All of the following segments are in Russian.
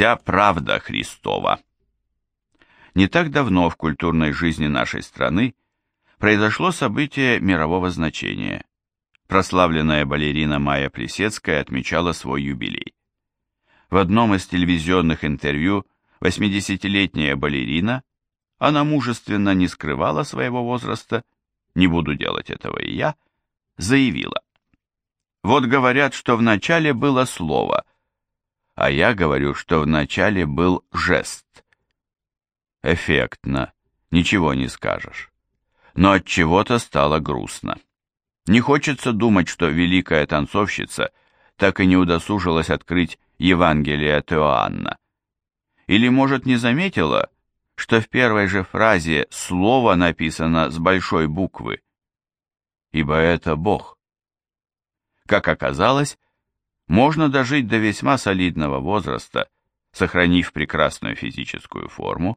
Вся правда Христова. Не так давно в культурной жизни нашей страны произошло событие мирового значения. Прославленная балерина Майя Плесецкая отмечала свой юбилей. В одном из телевизионных интервью 80-летняя балерина, она мужественно не скрывала своего возраста, не буду делать этого и я, заявила. Вот говорят, что вначале было слово, а я говорю, что вначале был жест. Эффектно, ничего не скажешь. Но от чего-то стало грустно. Не хочется думать, что великая танцовщица так и не удосужилась открыть Евангелие от Иоанна. Или, может, не заметила, что в первой же фразе слово написано с большой буквы? Ибо это Бог. Как оказалось, можно дожить до весьма солидного возраста, сохранив прекрасную физическую форму.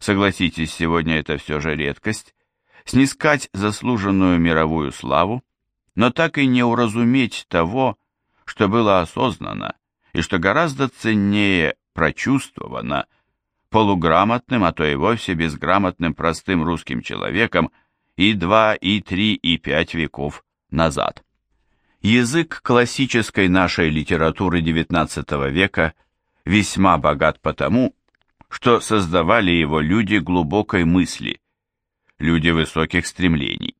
Согласитесь, сегодня это все же редкость, снискать заслуженную мировую славу, но так и не уразуметь того, что было осознано и что гораздо ценнее прочувствовано полуграмотным, а то и вовсе безграмотным простым русским человеком и два, и три, и пять веков назад. Язык классической нашей литературы XIX века весьма богат потому, что создавали его люди глубокой мысли, люди высоких стремлений.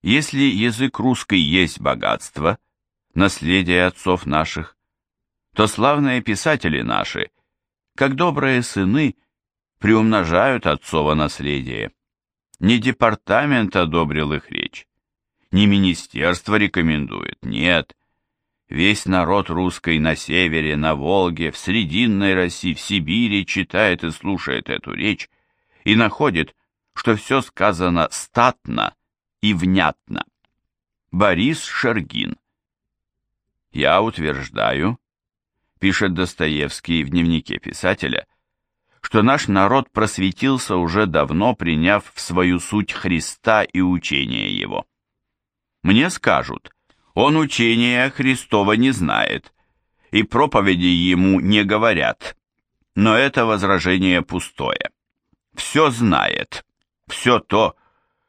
Если язык русский есть богатство, наследие отцов наших, то славные писатели наши, как добрые сыны, приумножают отцово наследие. Не департамент одобрил их речь, не министерство рекомендует, нет. Весь народ русский на севере, на Волге, в Срединной России, в Сибири читает и слушает эту речь и находит, что все сказано статно и внятно. Борис Шергин. Я утверждаю, пишет Достоевский в дневнике писателя, что наш народ просветился уже давно, приняв в свою суть Христа и учение его. Мне скажут, он учения Христова не знает, и проповеди ему не говорят. Но это возражение пустое. Все знает, все то,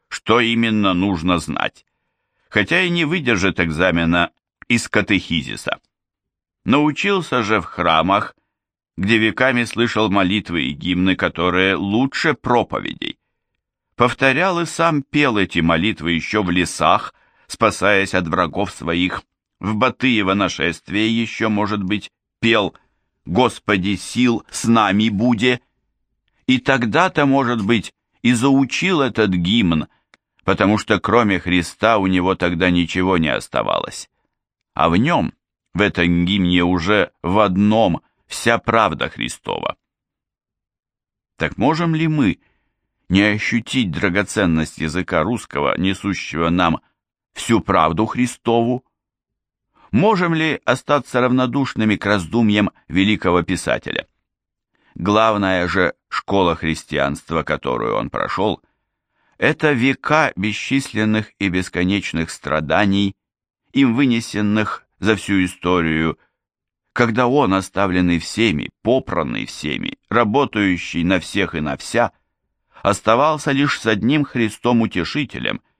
что именно нужно знать, хотя и не выдержит экзамена из катехизиса. Научился же в храмах, где веками слышал молитвы и гимны, которые лучше проповедей. Повторял и сам пел эти молитвы еще в лесах, спасаясь от врагов своих. В Батыево нашествие еще, может быть, пел «Господи, сил с нами буде». И тогда-то, может быть, и заучил этот гимн, потому что кроме Христа у него тогда ничего не оставалось. А в нем, в этом гимне уже в одном вся правда Христова. Так можем ли мы не ощутить драгоценность языка русского, несущего нам всю правду Христову? Можем ли остаться равнодушными к раздумьям великого писателя? Главная же школа христианства, которую он прошел, это века бесчисленных и бесконечных страданий, им вынесенных за всю историю, когда он, оставленный всеми, попранный всеми, работающий на всех и на вся, оставался лишь с одним Христом-утешителем –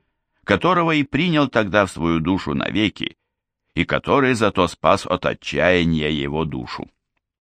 которого и принял тогда в свою душу навеки, и который зато спас от отчаяния его душу.